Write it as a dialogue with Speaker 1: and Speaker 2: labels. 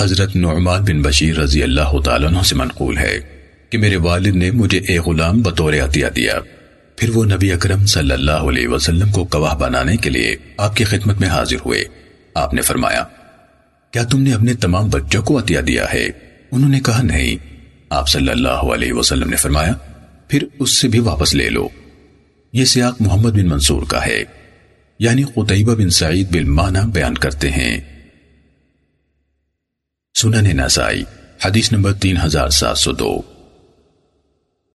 Speaker 1: حضرت نعمان بن بشیر رضی اللہ تعالیٰ عنہ سے منقول ہے کہ میرے والد نے مجھے ایک غلام بطور عطیہ دیا۔ پھر وہ نبی اکرم صلی اللہ علیہ وسلم کو گواہ بنانے کے لیے آپ کی خدمت میں حاضر ہوئے۔ آپ نے فرمایا، کیا تم نے اپنے تمام بچوں کو عطیہ دیا ہے؟ انہوں نے کہا، نہیں۔ آپ صلی اللہ علیہ وسلم نے فرمایا، پھر اس سے بھی واپس لے لو۔ یہ سیاق محمد بن منصور کا ہے۔ یعنی قطعیبہ بن سعید بالمعنی بیان کرتے ہیں۔ سنن نسائی حدیث نمبر تین ہزار سات سو دو۔